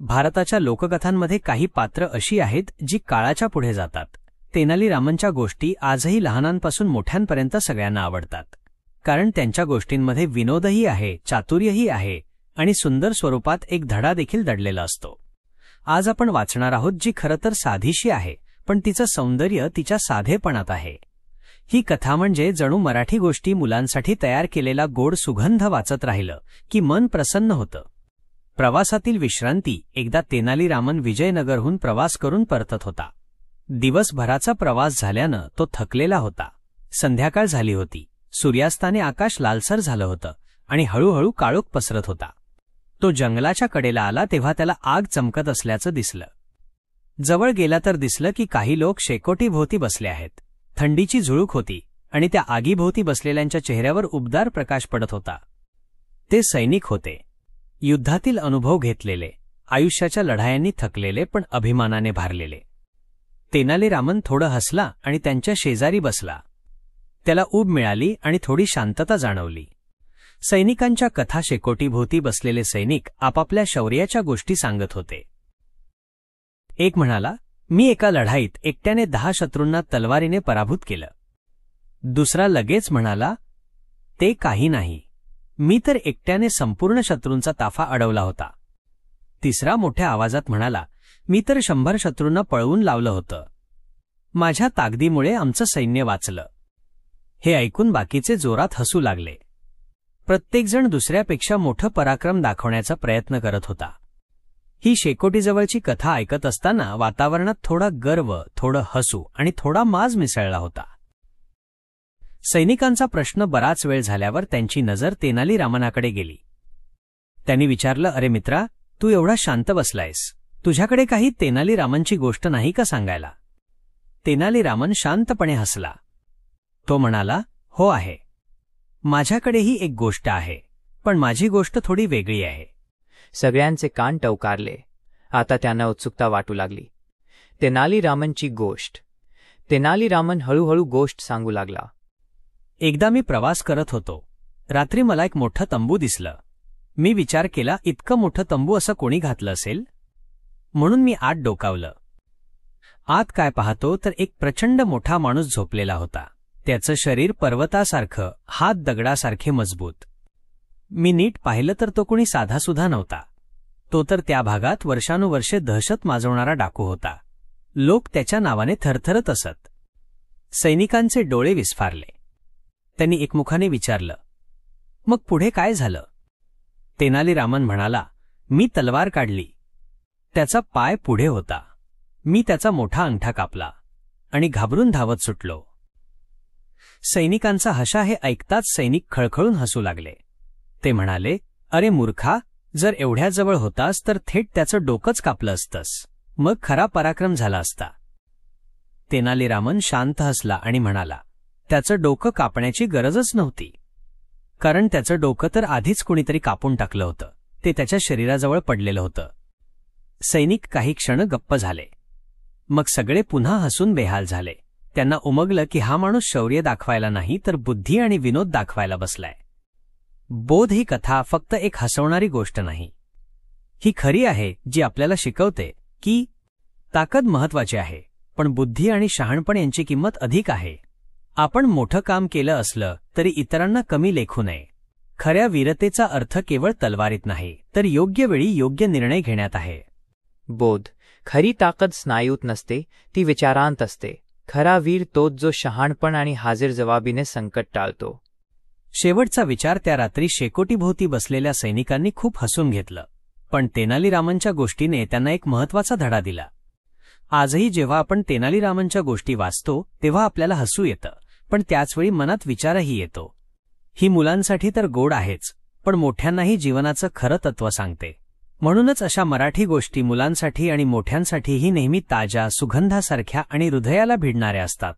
भारताच्या लोककथांमध्ये काही पात्र अशी आहेत जी काळाच्या पुढे जातात. तेनाली रामनच्या गोष्टी आजही लहानांपासून मोठ्यांपर्यंत सगळ्यांना आवडतात. कारण त्यांच्या गोष्टींमध्ये विनोदही आहे चातुर्यही आहे आणि सुंदर स्वरूपात एक धडा देखील दडलेला असतो. आज आपण वाचणार आहोत जी खरं तर साधीशी आहे पण तिचं सौंदर्य तिच्या साधेपणात आहे. ही कथा म्हणजे जणू मराठी गोष्टी मुलांसाठी तयार केलेला गोड सुगंध वाचत राहिलं की मन प्रसन्न होतं. प्रवासातील विश्रांती एकदा तेनाली रामन विजयनगरहून प्रवास करून परतत होता. दिवसभराचा प्रवास झाल्यानं तो थकलेला होता. संध्याकाळ झाली होती. सूर्यास्ताने आकाश लालसर झालं होतं आणि हळूहळू काळोख पसरत होता. तो जंगलाच्या कडेला आला तेव्हा त्याला आग चमकत असल्याचं दिसलं. जवळ गेला तर दिसलं की काही लोक शेकोटीभोवती बसले आहेत. थंडीची झुळूक होती आणि त्या आगीभोवती बसलेल्यांच्या चेहऱ्यावर उबदार प्रकाश पडत होता. ते सैनिक होते. युद्धातील अनुभव घेतलेले आयुष्याच्या लढायांनी थकलेले पण अभिमानाने भारलेले. तेनाली रामन थोडं हसला आणि त्यांच्या शेजारी बसला. त्याला ऊब मिळाली आणि थोडी शांतता जाणवली. सैनिकांच्या कथा शेकोटीभोवती बसलेले सैनिक आपापल्या शौर्याच्या गोष्टी सांगत होते. एक म्हणाला मी एका लढाईत एकट्याने दहा शत्रूंना तलवारीने पराभूत केलं. दुसरा लगेच म्हणाला ते काही नाही. मी तर एकट्याने संपूर्ण शत्रूंचा ताफा अडवला होता. तिसरा मोठ्या आवाजात म्हणाला मी तर शंभर शत्रूंना पळवून लावलं होतं. माझ्या ताकदीमुळे आमचं सैन्य वाचलं. हे ऐकून बाकीचे जोरात हसू लागले. प्रत्येकजण दुसऱ्यापेक्षा मोठं पराक्रम दाखवण्याचा प्रयत्न करत होता. ही शेकोटीजवळची कथा ऐकत असताना वातावरणात थोडा गर्व थोडं हसू आणि थोडा माज मिसळला होता. सैनिकांचा प्रश्न बराच वेळ झाल्यावर त्यांची नजर तेनाली रामनाकडे गेली. त्यांनी विचारलं अरे मित्रा तू एवढा शांत बसलायस. तुझ्याकडे काही तेनाली रामनची गोष्ट नाही का सांगायला? तेनाली रामन शांतपणे हसला. तो म्हणाला हो आहे. माझ्याकडेही एक गोष्ट आहे पण माझी गोष्ट थोडी वेगळी आहे. सगळ्यांचे कान टवकारले. आता त्यांना उत्सुकता वाटू लागली. तेनाली रामनची गोष्ट. तेनाली रामन हळूहळू गोष्ट सांगू लागला. एकदा मी प्रवास करत होतो. रात्री मला एक मोठं तंबू दिसलं. मी विचार केला इतकं मोठं तंबू असं कोणी घातलं असेल? म्हणून मी आत डोकावलं. आत काय पाहतो तर एक प्रचंड मोठा माणूस झोपलेला होता. त्याचं शरीर पर्वतासारखं हात दगडासारखे मजबूत. मी नीट पाहिलं तर तो कुणी साधासुधा नव्हता. तो तर त्या भागात वर्षानुवर्षे दहशत माजवणारा डाकू होता. लोक त्याच्या नावाने थरथरत असत. सैनिकांचे डोळे विस्फारले. त्यांनी एकमुखाने विचारलं. मग पुढे काय झालं? तेनाली रामन म्हणाला मी तलवार काढली. त्याचा पाय पुढे होता. मी त्याचा मोठा अंगठा कापला आणि घाबरून धावत सुटलो. सैनिकांचा हशा हे ऐकताच सैनिक खळखळून हसू लागले. ते म्हणाले अरे मूर्खा जर एवढ्याजवळ होतास तर थेट त्याचं डोकंच कापलं असतंस. मग खरा पराक्रम झाला असता. तेनाली रामन शांत हसला आणि म्हणाला त्याचं डोकं कापण्याची गरजच नव्हती. कारण त्याचं डोकं तर आधीच कुणीतरी कापून टाकलं होतं. ते त्याच्या शरीराजवळ पडलेलं होतं. सैनिक काही क्षण गप्प झाले. मग सगळे पुन्हा हसून बेहाल झाले. त्यांना उमगलं की हा माणूस शौर्य दाखवायला नाही तर बुद्धी आणि विनोद दाखवायला बसलाय. बोध ही कथा फक्त एक हसवणारी गोष्ट नाही. ही खरी आहे जी आपल्याला शिकवते की ताकद महत्वाची आहे पण बुद्धी आणि शहाणपण यांची किंमत अधिक आहे. आपण मोठं काम केलं असलं तरी इतरांना कमी लेखू नये. खऱ्या वीरतेचा अर्थ केवळ तलवारीत नाही तर योग्य वेळी योग्य निर्णय घेण्यात आहे. बोध. खरी ताकद स्नायूत नसते ती विचारांत असते. खरा वीर तोच जो शहाणपण आणि हाजीर जवाबीने संकट टाळतो. शेवटचा विचार त्या रात्री शेकोटीभोवती बसलेल्या सैनिकांनी खूप हसून घेतलं. पण तेनालीरामनच्या गोष्टीने त्यांना एक महत्त्वाचा धडा दिला. आजही जेव्हा आपण तेनालीरामनच्या गोष्टी वाचतो तेव्हा आपल्याला हसू येतं. पण त्याचवेळी मनात विचारही येतो. ही मुलांसाठी तर गोड आहेच पण मोठ्यांनाही जीवनाचं खरं तत्व सांगते. म्हणूनच अशा मराठी गोष्टी मुलांसाठी आणि मोठ्यांसाठीही नेहमी ताज्या सुगंधासारख्या आणि हृदयाला भिडणाऱ्या असतात.